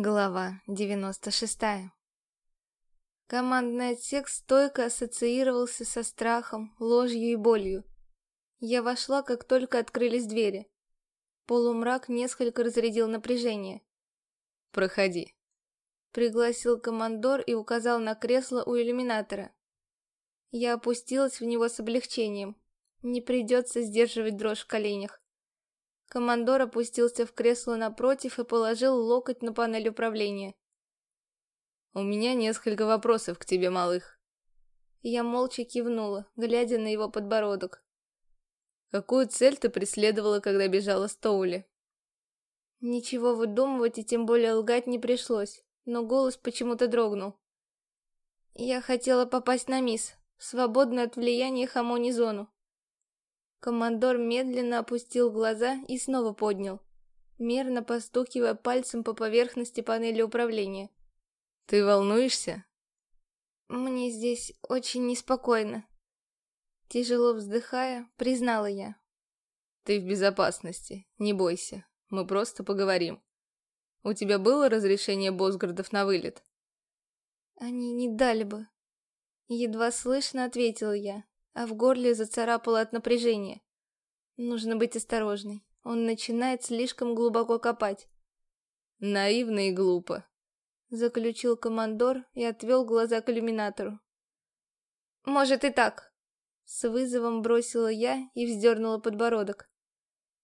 Глава 96 Командный отсек стойко ассоциировался со страхом, ложью и болью. Я вошла, как только открылись двери. Полумрак несколько разрядил напряжение. «Проходи», — пригласил командор и указал на кресло у иллюминатора. Я опустилась в него с облегчением. Не придется сдерживать дрожь в коленях. Командор опустился в кресло напротив и положил локоть на панель управления. «У меня несколько вопросов к тебе, малых». Я молча кивнула, глядя на его подбородок. «Какую цель ты преследовала, когда бежала с Тоули?» Ничего выдумывать и тем более лгать не пришлось, но голос почему-то дрогнул. Я хотела попасть на мисс, в свободную от влияния Хамони зону. Командор медленно опустил глаза и снова поднял, мерно постукивая пальцем по поверхности панели управления. «Ты волнуешься?» «Мне здесь очень неспокойно». Тяжело вздыхая, признала я. «Ты в безопасности, не бойся, мы просто поговорим. У тебя было разрешение Босгардов на вылет?» «Они не дали бы». Едва слышно ответила я, а в горле зацарапало от напряжения. Нужно быть осторожной. Он начинает слишком глубоко копать. Наивно и глупо. Заключил командор и отвел глаза к иллюминатору. Может и так. С вызовом бросила я и вздернула подбородок.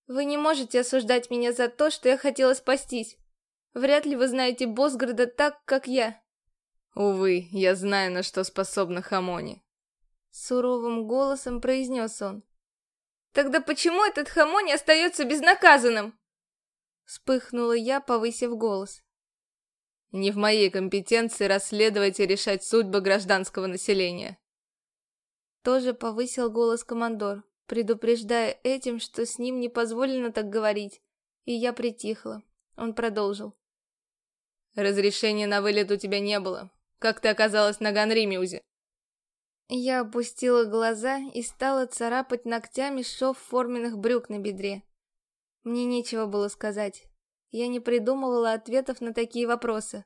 Вы не можете осуждать меня за то, что я хотела спастись. Вряд ли вы знаете Босгорода так, как я. Увы, я знаю, на что способна Хамони. Суровым голосом произнес он. «Тогда почему этот хамо не остается безнаказанным?» Вспыхнула я, повысив голос. «Не в моей компетенции расследовать и решать судьбы гражданского населения». Тоже повысил голос командор, предупреждая этим, что с ним не позволено так говорить, и я притихла. Он продолжил. «Разрешения на вылет у тебя не было. Как ты оказалась на Ганримиузе?» Я опустила глаза и стала царапать ногтями шов форменных брюк на бедре. Мне нечего было сказать. Я не придумывала ответов на такие вопросы.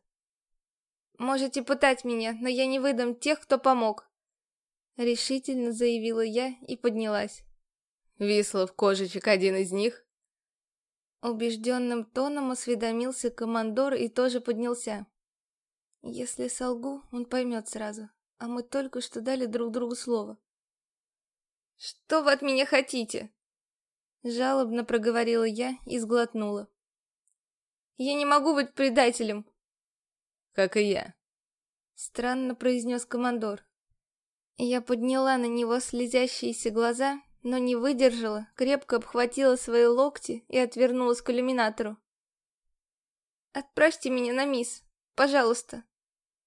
«Можете пытать меня, но я не выдам тех, кто помог», — решительно заявила я и поднялась. «Вислов Кожичек один из них?» Убежденным тоном осведомился командор и тоже поднялся. «Если солгу, он поймет сразу а мы только что дали друг другу слово. «Что вы от меня хотите?» Жалобно проговорила я и сглотнула. «Я не могу быть предателем!» «Как и я», — странно произнес командор. Я подняла на него слезящиеся глаза, но не выдержала, крепко обхватила свои локти и отвернулась к иллюминатору. «Отправьте меня на мисс, пожалуйста.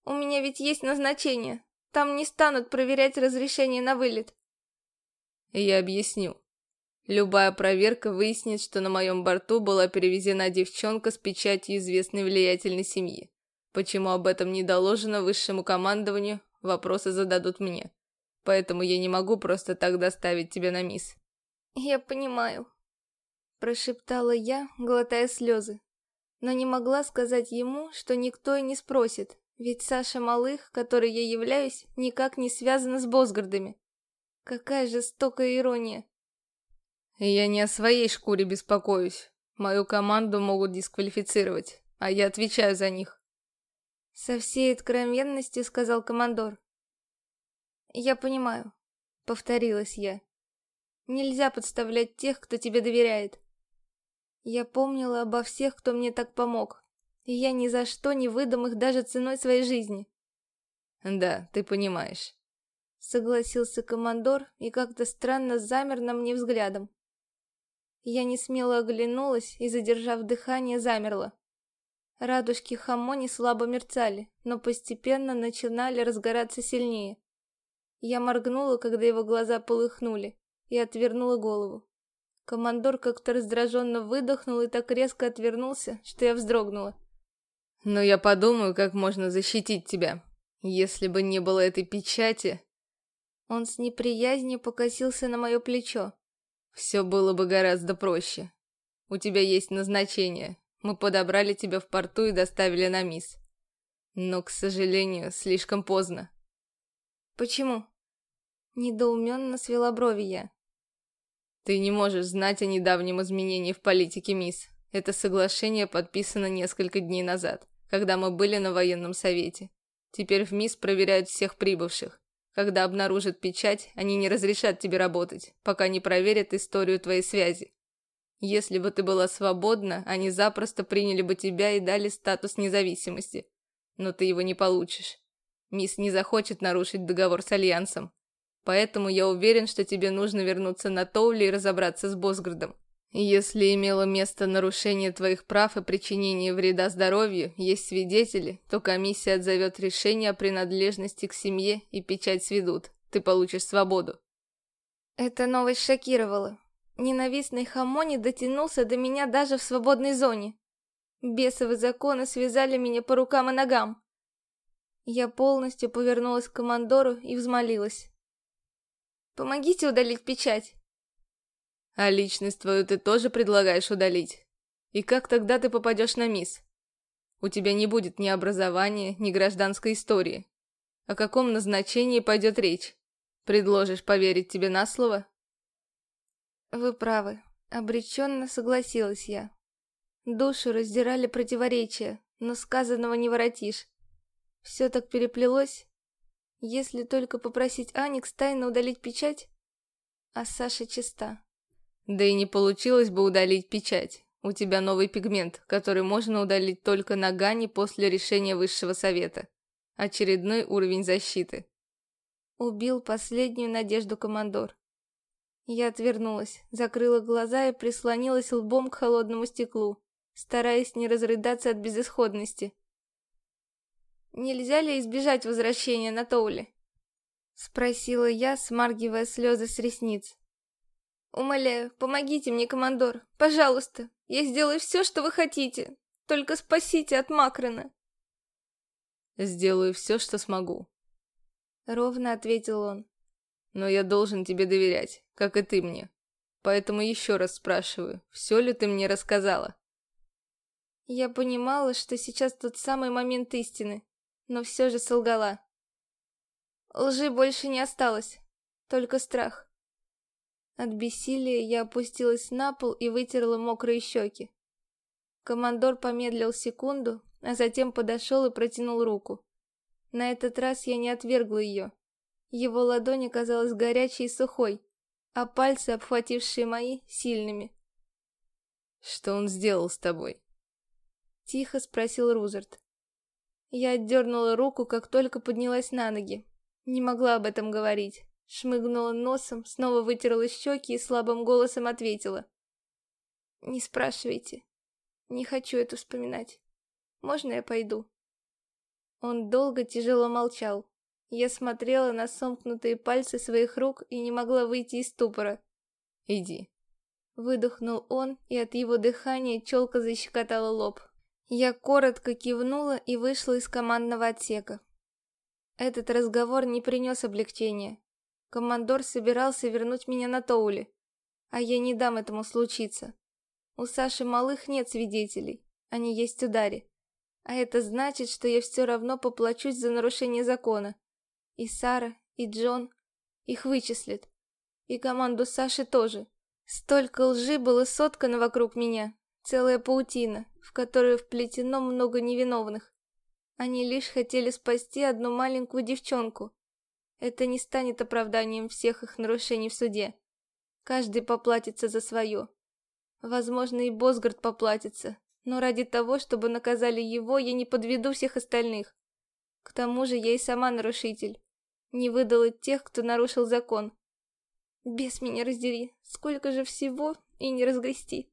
У меня ведь есть назначение, там не станут проверять разрешение на вылет. Я объясню. Любая проверка выяснит, что на моем борту была перевезена девчонка с печатью известной влиятельной семьи. Почему об этом не доложено высшему командованию, вопросы зададут мне. Поэтому я не могу просто так доставить тебя на мисс. Я понимаю. Прошептала я, глотая слезы. Но не могла сказать ему, что никто и не спросит, ведь Саша Малых, которой я являюсь, никак не связана с Босгардами. Какая жестокая ирония. Я не о своей шкуре беспокоюсь. Мою команду могут дисквалифицировать, а я отвечаю за них. Со всей откровенностью сказал командор. Я понимаю, повторилась я. Нельзя подставлять тех, кто тебе доверяет. Я помнила обо всех, кто мне так помог, и я ни за что не выдам их даже ценой своей жизни. Да, ты понимаешь. Согласился командор и как-то странно замер на мне взглядом. Я не смело оглянулась и, задержав дыхание, замерла. Радужки Хамони слабо мерцали, но постепенно начинали разгораться сильнее. Я моргнула, когда его глаза полыхнули, и отвернула голову. Командор как-то раздраженно выдохнул и так резко отвернулся, что я вздрогнула. Но я подумаю, как можно защитить тебя. Если бы не было этой печати... Он с неприязнью покосился на мое плечо. Все было бы гораздо проще. У тебя есть назначение. Мы подобрали тебя в порту и доставили на мисс. Но, к сожалению, слишком поздно. Почему? Недоуменно свела брови я. Ты не можешь знать о недавнем изменении в политике мисс. Это соглашение подписано несколько дней назад, когда мы были на военном совете. Теперь в МИС проверяют всех прибывших. Когда обнаружат печать, они не разрешат тебе работать, пока не проверят историю твоей связи. Если бы ты была свободна, они запросто приняли бы тебя и дали статус независимости. Но ты его не получишь. Мисс не захочет нарушить договор с Альянсом. Поэтому я уверен, что тебе нужно вернуться на Тоули и разобраться с Босгардом. Если имело место нарушение твоих прав и причинение вреда здоровью, есть свидетели, то комиссия отзовет решение о принадлежности к семье и печать сведут. Ты получишь свободу. Эта новость шокировала. Ненавистный Хамони дотянулся до меня даже в свободной зоне. Бесовы законы связали меня по рукам и ногам. Я полностью повернулась к командору и взмолилась. Помогите удалить печать. А личность твою ты тоже предлагаешь удалить? И как тогда ты попадешь на мисс? У тебя не будет ни образования, ни гражданской истории. О каком назначении пойдет речь? Предложишь поверить тебе на слово? Вы правы. Обреченно согласилась я. Душу раздирали противоречия, но сказанного не воротишь. Все так переплелось, если только попросить Аникс тайно удалить печать, а Саша чиста. Да и не получилось бы удалить печать. У тебя новый пигмент, который можно удалить только на Гане после решения Высшего Совета. Очередной уровень защиты. Убил последнюю надежду командор. Я отвернулась, закрыла глаза и прислонилась лбом к холодному стеклу, стараясь не разрыдаться от безысходности. Нельзя ли избежать возвращения на Тоуле? Спросила я, смаргивая слезы с ресниц. Умоляю, помогите мне, командор, пожалуйста. Я сделаю все, что вы хотите. Только спасите от Макрона. Сделаю все, что смогу. Ровно ответил он. Но я должен тебе доверять, как и ты мне. Поэтому еще раз спрашиваю, все ли ты мне рассказала? Я понимала, что сейчас тот самый момент истины но все же солгала. Лжи больше не осталось, только страх. От бессилия я опустилась на пол и вытерла мокрые щеки. Командор помедлил секунду, а затем подошел и протянул руку. На этот раз я не отвергла ее. Его ладонь оказалась горячей и сухой, а пальцы, обхватившие мои, сильными. «Что он сделал с тобой?» Тихо спросил Рузерт. Я отдернула руку, как только поднялась на ноги. Не могла об этом говорить. Шмыгнула носом, снова вытерла щеки и слабым голосом ответила. «Не спрашивайте. Не хочу это вспоминать. Можно я пойду?» Он долго тяжело молчал. Я смотрела на сомкнутые пальцы своих рук и не могла выйти из ступора. «Иди». Выдохнул он, и от его дыхания челка защекотала лоб. Я коротко кивнула и вышла из командного отсека. Этот разговор не принес облегчения. Командор собирался вернуть меня на Тоуле, а я не дам этому случиться. У Саши Малых нет свидетелей, они есть у Дари. А это значит, что я все равно поплачусь за нарушение закона. И Сара, и Джон, их вычислят. И команду Саши тоже. Столько лжи было соткано вокруг меня, Целая паутина, в которую вплетено много невиновных. Они лишь хотели спасти одну маленькую девчонку. Это не станет оправданием всех их нарушений в суде. Каждый поплатится за свое. Возможно, и Босгард поплатится, но ради того, чтобы наказали его, я не подведу всех остальных. К тому же я и сама нарушитель. Не выдала тех, кто нарушил закон. Без меня раздери, сколько же всего и не разгрести.